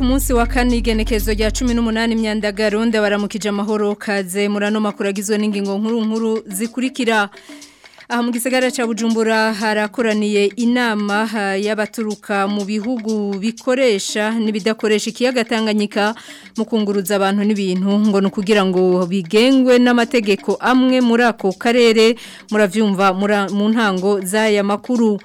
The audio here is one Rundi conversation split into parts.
munsi wa kane igenekezo rya cumi n'umunani imyandagarundi baramukije amahoro kaze murano makuru agizwe n'ingingo nkuru nkuru zikurikira aha mu gisagara cya bujumbura harakoraniye inama y'abaturuka mu bihugu bikoresha n'ibidakoresha ikiyaga tanganyika mu kunguruza abantu n'ibintu ngo ni ukugira ngo bigengwe n'amategeko amwe muri ako karere muravyumva mu ntango z'aya makuru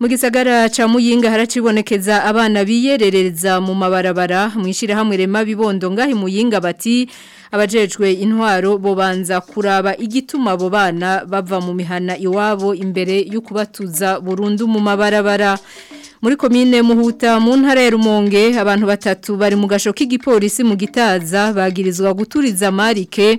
mu gisagara ca muyinga haracibonekeza abana biyererereza mu mabarabara mwishira hamwe rema bibondo ngahe muyinga bati abajejwe intwaro bobanza kuraba igituma abo bana bava mu mihana iwabo imbere yo kubatuza burundu mu mabarabara muri komine muhuta mu ntara ya rumonge abantu batatu bari mu gasho k'igipolisi mu gitaza bagirizwa guturiza marike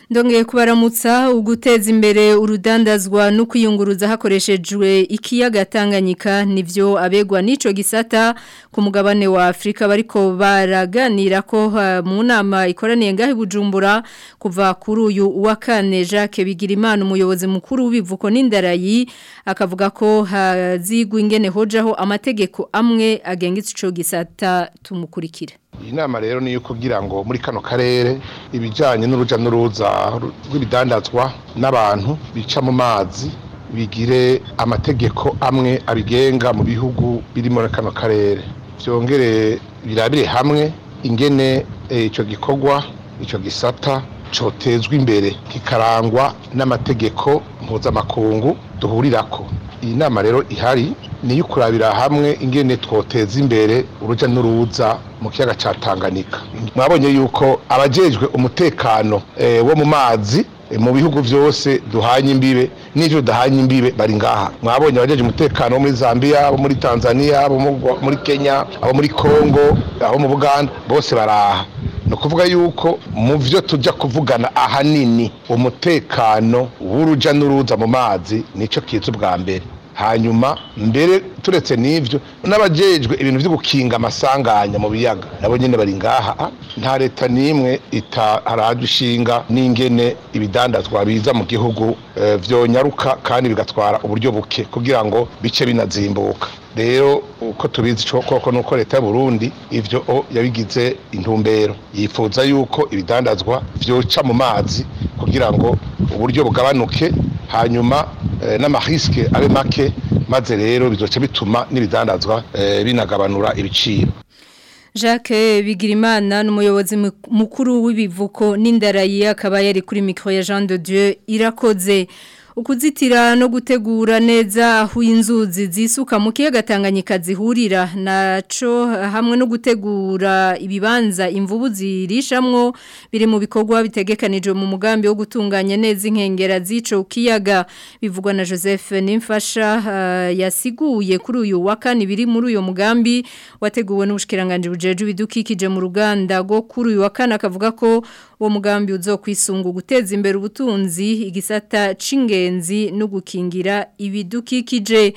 ndongeye kubaramutsa uguteza imbere urudandazwa no kwiyunguruza hakoreshejwe ikiyaga Tanganyika nivyo abegwa nico gisata ku mugabane wa Afrika bariko baraganira ko mu nama ikoraniye ngahe bujumbura kuva kuri uyu wa kane Jacques Bigirimana umuyobozi mukuru w’ubivuko n'indarayi akavuga ko hazigwa ingene hojaho amategeko amwe agenga ico gisata tumukurikira iyi nama rero ni iyo kugira ngo muri kano karere ibijyanye n'urujya n'uruza rw'ibidandazwa n'abantu bica mu mazi bigire amategeko amwe abigenga mu bihugu birimo na kano karere byongere birabire hamwe ingene eh, icyo gikorwa icyo gisata cyotezwa imbere kikarangwa n'amategeko mpuzamakungu duhurira ko iyi nama rero ihari ni iyo kurabira hamwe ingene twoteza imbere urujya n'uruza mu kiyaga cya tanganyika mwabonye yuko abajejwe umutekano eh, wo mu mazi eh, mu bihugu byose duhanye imbibe n'ibyo dahanye imbibe bari ngaha mwabonye abajeje umutekano wo muri Zambia abo muri Tanzania abo muri Kenya abo muri Congo abo mu Buganda bose baraha ni ukuvuga yuko mu byo tujya kuvugana ahanini umutekano w'urujya n'uruza mu mazi nicyo kiza ubwa mbere hanyuma mbere turetse n'ibyo n'abajejwe ibintu byo gukinga amasanganya mu biyaga nabo nyine bari ngaha ah, nta leta n'imwe itaraje ishinga n'ingene ibidandazwa biza mu gihugu byonyaruka eh, kandi bigatwara uburyo buke kugira ngo bice binazimbuka rero uko tubizi koko nuko leta y'u Burundi ibyo yabigize intumbero yifuza yuko ibidandazwa byoca mu mazi kugira ngo uburyo bugabanuke hanyuma Eh, n'amarisike abe make maze rero bizoce bituma n'ibidandazwa eh, binagabanura ibiciro Jacques Bigirimana n'umuyobozi mukuru w'ibivuko n'indarayi akaba yari kuri mikro ya Jean de Dieu irakoze ukuzitira no gutegura neza aho inzuzi zisuka mu kiyaga Tanganyika zihurira naco hamwe no gutegura ibibanza imvubu zirishamwo biri mu bikorwa bitegekanijwe mu mugambi wo gutunganya neza inkengera zico kiyaga bivugwa na Joseph Nimfasha uh, yasiguye kuri uyu wakani biri muri uyo mugambi wateguwe n'ubushikiranganje bujeje bidukikije mu ruganda go kuri uyu wakana akavuga ko uwo mugambi uzokwisunga guteza imbere ubutunzi igisata cinge y'ubugenzi no gukingira ibidukikije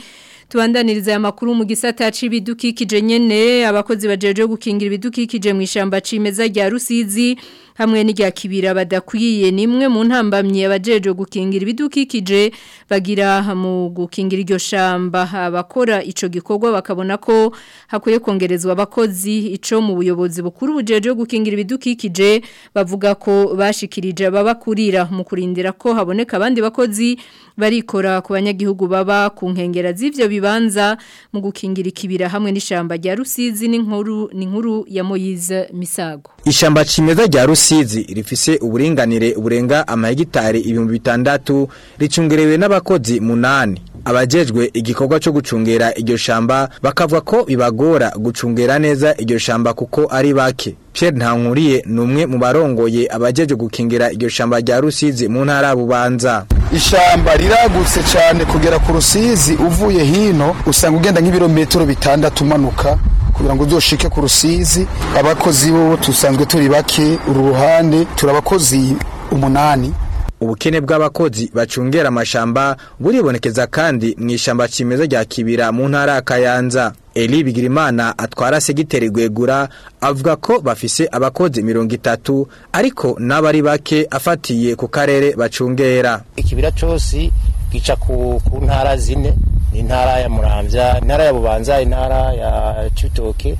tubandaniriza aya makuru mu gisata cy'ibidukikije nyene abakozi bajeje gukingira ibidukikije mu ishyamba cimeza rya Rusizi hamwe n'irya kibira badakwiye nimwe mu ntambamye abajeje gukingira ibidukikije bagira mu gukingira iryo shamba abakora ico gikorwa bakabona ko hakwiye kongerezwa abakozi ico mu buyobozi bukuru bujeje gukingira ibidukikije bavuga ko bashikirije babakurira mu kurindira ko haboneka abandi bakozi barikora ku banyagihugu baba ku nkengera z'ivyo bibanza mu gukingira ikibira hamwe n'ishamba rya Rusizi n'inkuru n'inkuru ya Moyize Misago Ishamba chimeza rya Rusizi rifise uburinganire burenga amahegitari ibihumbi bitandatu ricungerewe n'abakozi munani abajejwe igikorwa cyo gucungera iryo shamba bakavuga ko bibagora gucungera neza iryo shamba kuko ari bake Pierre Ntankuriye numwe mu barongoye abajejwe gukingira iryo shamba rya Rusizi mu ntara bubanza ishamba riragutse cyane kugera ku Rusizi uvuye hino usanga ugenda nk'ibirometero bitandatu umanuka kugira ngo uzoshike ku rusizi abakozi bo dusanzwe turi bake uru ruhande turi abakozi umunani ubukene bw'abakozi bacungera amashamba buribonekeza kandi mu ishyamba kimeza rya kibira mu ntara ya kayanza eli bigirimana atwara segiteri gwegura avuga ko bafise abakozi mirongo itatu ariko n'abari bake afatiye ku karere bacungera ikibira cyose ica ku ntara zine intara ya muramvya intara ya bubanza intara ya cibitoke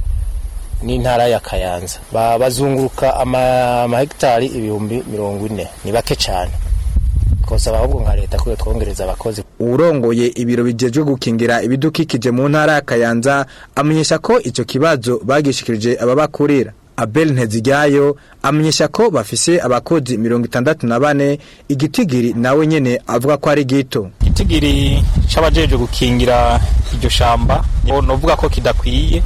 n'intara ya kayanza bazunguruka amahegitari ibihumbi mirongo ine ni bake cyane twasaba ahubwo nka leta ko twongereza abakozi urongoye ibiro bijejwe gukingira ibidukikije mu ntara ya kayanza amenyesha ko icyo kibazo bagishikirije ababakurira Abel Nteziryayo amenyesha ko bafise abakozi mirongo itandatu na bane igitigiri nawe nyene avuga ko ari gito igitigiri c'abajeje gukingira iryo shamba novuga ko kidakwiye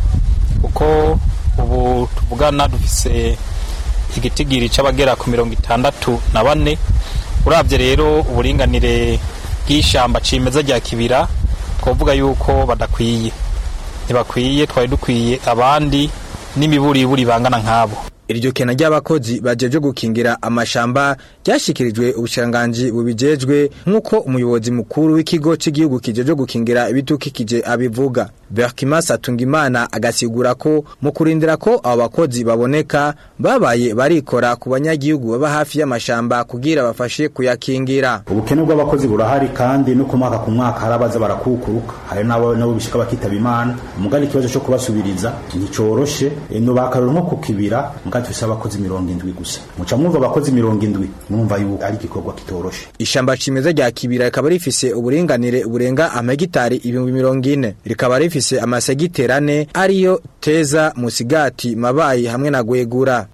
kuko ubu tuvugana dufise igitigiri c'abagera ku mirongo itandatu na bane uravye rero uburinganire bw'ishamba cimeza rya kibira twavuga yuko badakwiye ntibakwiye twari dukwiye abandi n'imiburiburi bangana nk'abo iryo kena ry'abakozi bajejwe gukingira amashamba ryashikirijwe ubushiranganji bubijejwe nk'uko umuyobozi mukuru w'ikigo cy'igihugu kijejwe gukingira ibitukikije abivuga Berkimas Satungimana agasigura ko mu kurindira ko abo bakozi baboneka babaye barikora ku banyagihugu baba hafi y'amashamba kugira bafashe kuyakingira ubukene bw'abakozi burahari kandi no kumwaka ku mwaka harabaza barakukuruka hari nabo nabo bakitaba imana umugani ikibazo cyo kubasubiriza nticoroshe e, no bakarura nko ku kandi dufise abakozi mirongo indwi gusa muca mwumva abakozi mirongo indwi mwumva yuko ari igikorwa kitoroshe ishamba chimeza rya kibira rikaba rifise uburinganire burenga amagitari ibihumbi mirongo ine rikabarifise rifise amasegiteri ane ariyo teza musigati mabayi hamwe na gwegura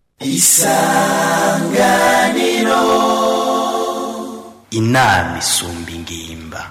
isanganiro inama isumba ingimba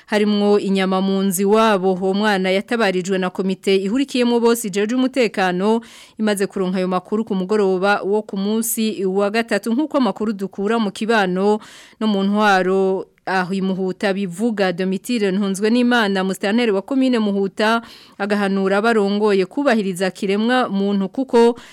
harimwo inyama mu nzi wabo uwo mwana yatabarijwe na komite ihurikiyemo bose jeje umutekano imaze kuronka ayo makuru ku mugoroba wo ku munsi wa gatatu nk'uko amakuru dukura mu kibano no mu ntwaro aho muhuta bivuga Domitire ntunzwe n'Imana musitanteri wa commune muhuta agahanura barongoye kubahiriza kiremwa muntu kuko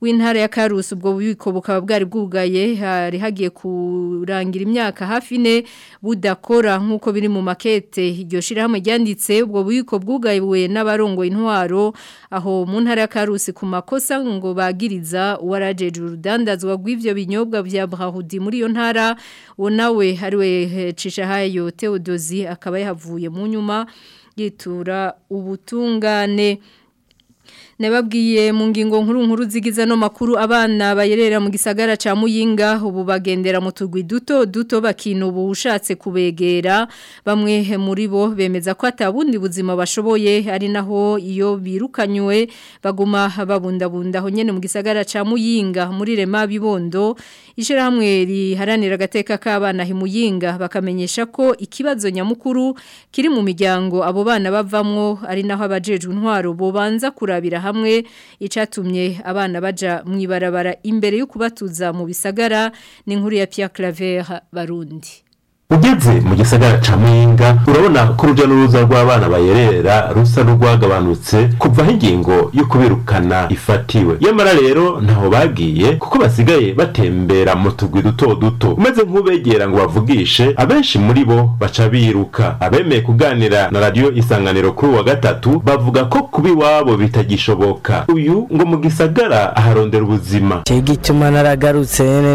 w'intara ya Karusi ubwo bubiko bukaba bwari bwugaye hari hagiye kurangira imyaka hafi ne budakora nkuko biri mu makete iryo shirahamwe ryanditse ubwo bubiko bwugayiwe n'abarongo intwaro aho mu ntara ya Karusi ku makosa ngo bagiriza warajeje urudandazwa rw'ivyo binyobwa vya Brahudi muri iyo ntara wonawe hariwe Cishahayo Theodosi akaba yahavuye mu nyuma yitura ubutungane nababwiye mu ngingo nkuru nkuru zigiza no makuru abana bayerera mu gisagara ca Muyinga ubu bagendera mu tugwi duto duto bakina ubu ushatse kubegera bamwe muri bo bemeza ko atabundi buzima bashoboye ari naho iyo birukanywe baguma babundabunda aho nyene mu gisagara cha Muyinga muri Rema bibondo ishiramwe riharanira gateka k'abana himuyinga bakamenyesha ko ikibazo nyamukuru kiri mu miryango abo bana bavamwo ari naho abajejwe intwaro bobanza kurabira hamwe hamwe icatumye abana baja mu ibarabara imbere yo kubatuza mu bisagara ni nkuru ya Pierre Claver Barundi ugeze mu gisagara ca muyinga urabona ko urujya n'uruza rw'abana bayerera rusa n'urwagabanutse kuva aho ingingo yo kubirukana ifatiwe nyamara rero ntaho bagiye kuko basigaye batembera mu tugwi duto duto umeze nk'ubegera ngo bavugishe abenshi muri bo baca biruka abemeye kuganira na radiyo isanganiro kuri wa gatatu bavuga ko kuba iwabo bitagishoboka uyu ngo mu gisagara aharondera ubuzima cyo gituma naragarutse nyene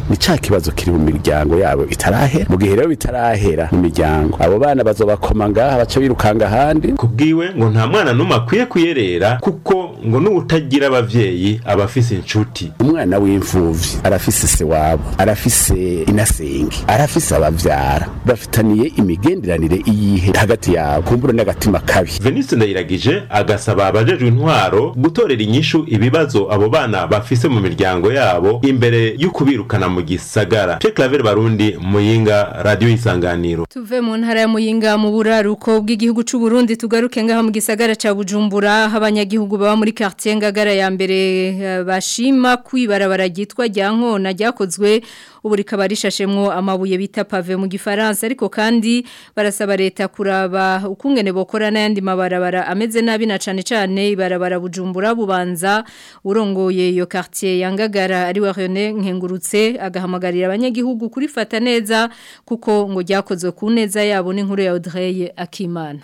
ni cya kibazo kiri mu miryango yabo itarahera mu gihe rero bitarahera mu miryango abo bana bazobakomanga baca birukanga ahandi kubwiwe ngo nta mwana n'umwe akwiye kuyerera kuko ngo n'ubutagira ababyeyi aba afise inshuti umwana w'imfubyi arafise se wabo arafise inasengi arafise ababyara bafitaniye imigenderanire iyihe hagati yabo kumbura n'agatima kabi venise ndayiragije agasaba abajejwe intwaro gutorera inyishu ibibazo abo bana bafise mu miryango yabo imbere yo kubirukana mu gisagara cye claver barundi muyinga radiyo y'isanganiro tuve mu ntara ya muyinga mu buraruko bw'igihugu cy'u Burundi tugaruke ngaho mu gisagara cya Bujumbura abanyagihugu baba muri quartier ngagara ya mbere eh, bashima kwibarabara gitwa ryankona ryakozwe ubu rikaba rishashemwo amabuye bita pave mu gifaransa ariko kandi barasaba leta kuraba ukungene bokora n'ayandi mabarabara ameze nabi na cyane cyane ibarabara Bujumbura bubanza urongoye yo quartier yangagara ari wa René nkengurutse agahamagarira abanyagihugu kurifata neza kuko ngo ryakozwe ku neza yabo n'inkuru ya Audrey Akim imana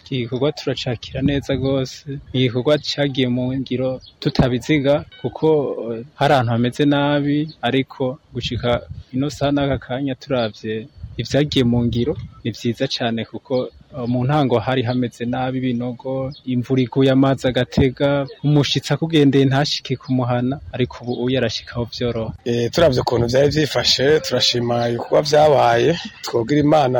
iki gikorwa turacakira neza rwose ni igikorwa cagiye mu ngiro tutabiziga kuko eh, hari ahantu hameze nabi ariko gushika ino saha n'aka kanya turabye ibyagiye mu ngiro ni vyiza cane kuko mu ntango hari hameze nabi ibinogo imvura iguye amazi agatega umushitsi akugendeye ntashike kumuhana ariko ubu uyu arashikaho byoroha eh, turabye ukuntu byari byifashe turashima ibikorwa byabaye twobwira imana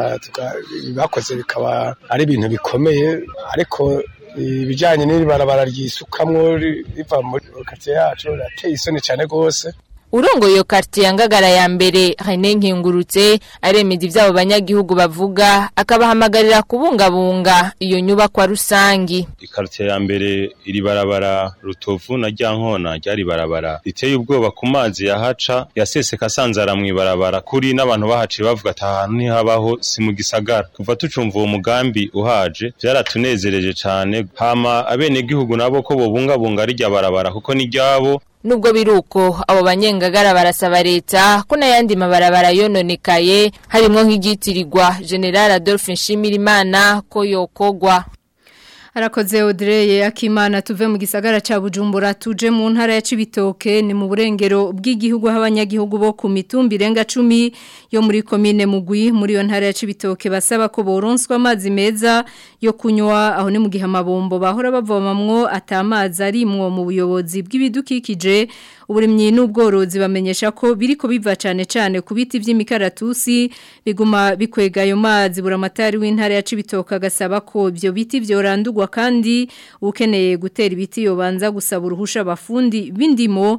bakoze bikaba ari ibintu bikomeye ariko ibijyanye n'iri barabara ryisukamwo riva muri karitsiye yacu rirateye isoni cyane rwose urongo iyo quartier ngagara ya mbere Rene Nkingurutse aremeza ibyabo banyagihugu bavuga akabahamagarira kubungabunga iyo nyubakwa rusange quartier ya mbere iri barabara rutovu na ryankona ryari barabara riteye ubwoba ku mazi yahaca yaseseka sanzara mu ibarabara kuri n'abantu bahaciye bavuga ati ahantu ntihabaho si mu gisagara kuva tucumva uwo mugambi uhaje byaratunezereje cyane hama abenegihugu nabo ko bobungabunga rijya barabara kuko ni nubwo biruko abo banyengagara barasaba leta ko n'ayandi mabarabara yononekaye harimo nk'iryitirirwa general adolphe nshimirimana ko yokogwa arakoze Audrey akimana tuve mu gisagara cya bujumbura tuje mu ntara ya Cibitoke ni mu burengero bw'igihugu h'abanyagihugu bo ku mitumbi irenga 10 yo muri commune Mugwi muri yo ntara ya Cibitoke basaba ko boronswa amazi meza yo kunywa aho ni mu gihe amabombo bahora bavomamwo atamazi arimwo mu buyobozi bw'ibidukikije uburimyi n'ubworozi bamenyesha ko biri biriko biva cyane cyane ku biti by'imikaratusi biguma bikwega ayo mazi buramatari w'intara ya Cibitoke agasaba ko ibyo biti byorandurwa bikorwa kandi ukeneye gutera ibiti yobanza gusaba uruhusha abafundi b'indimo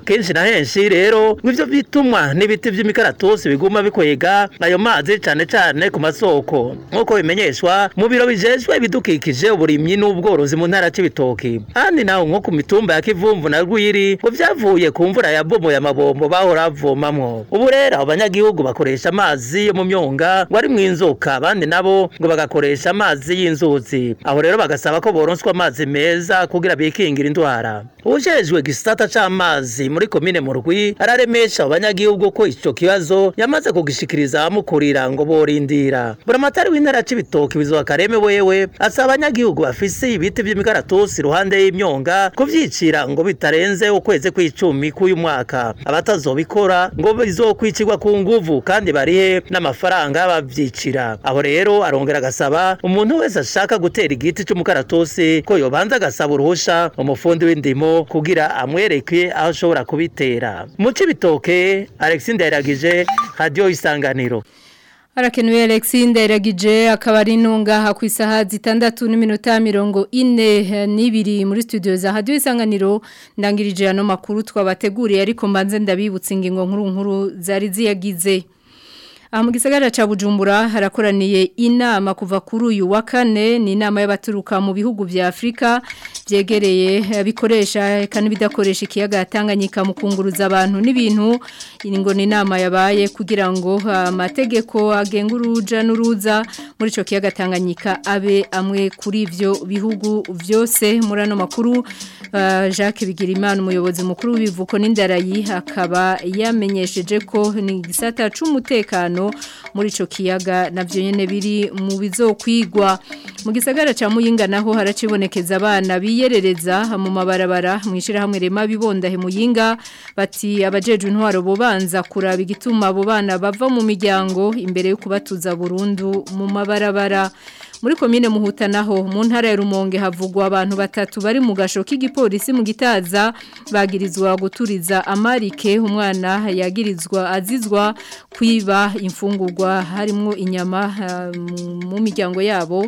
kenshi na henshi menshi rero nibyo bituma n'ibiti by'imikaratusi biguma bikwega ayo mazi cyane cyane ku masoko nk'uko bimenyeshwa mu biro bijejwe ibidukikije uburimyi n'ubworozi mu ntara cy'ibitoki kandi naho nko ku mitumba ya kivumvu na rwiri ngo byavuye ku mvura ya yabomoye amabombo bahora bavomamwo ubu rero abanyagihugu bakoresha amazi yo mu myonga ngo ari mu inzoka abandi nabo ngo bagakoresha amazi y'inzuzi aho rero bagasaba ko boronswa amazi meza kugira bikingira indwara ujejwe gisata c'amazi muri komine mu murwi araremesha abanyagihugu ko ico kibazo yamaze kugishikiriza amukurira ngo borindira buramatari w'intara c'ibitoki bizuba kareme wewe asaba abanyagihugu bafise ibiti vy'imikaratusi iruhande y'imyonga kuvyicira ngo bitarenze ukwezi kw'icumi k'uyu mwaka abatazobikora ngo bizokwicirwa ku nguvu kandi barihe n'amafaranga bavyicira aho rero arongera agasaba umuntu wese ashaka gutera igiti c'umukaratusi ko yobanza agasaba uruhusha umufundi w'indimo kugira amwereke aho ashobora kubitera mu cy'ibitoke alexi ndayiragije radiyo y'isanganiro harakenuye alexi ndayiragije akaba ari intungaha hakwisaha zitandatu n'iminota mirongo ine n'ibiri muri studio za radiyo isanganiro ndangirije ano makuru twabateguriye ariko mbanze ndabibutse ingingo nkuru nkuru zari ziyagize Aha gisagara cha Bujumbura harakoraniye inama kuva kuri uyu wa kane ni inama y'abaturuka mu bihugu vya Afrika byegereye eh, bikoresha kandi bidakoresha ikiyaga Tanganyika mu kunguruza abantu n'ibintu ngo ni inama yabaye kugira ngo eh, amategeko agenga uruja n'uruza muri ico kiyaga abe amwe kuri ivyo bihugu vyose murano makuru uh, Jacques Bigirimana umuyobozi mukuru w'ivuko n'indarayi akaba yamenyesheje ko ni gisata c'umutekano umutekano muri ico kiyaga navyo nyene biri mu bizokwigwa mu gisagara ca Muyinga naho haracibonekeza abana biyerereza mu mabarabara mwishira hamwe rema bibondahe Muyinga bati abajeje intwaro bo banza kuraba igituma abo bana bava mu miryango imbere yo kubatuza burundu mu mabarabara muri komine muhuta naho mu ntara ya rumonge havugwa abantu batatu bari mu gasho k'igipolisi mu gitaza bagirizwa guturiza amarike umwana yagirizwa azizwa kwiba imfungurwa harimo inyama eh, mu miryango yabo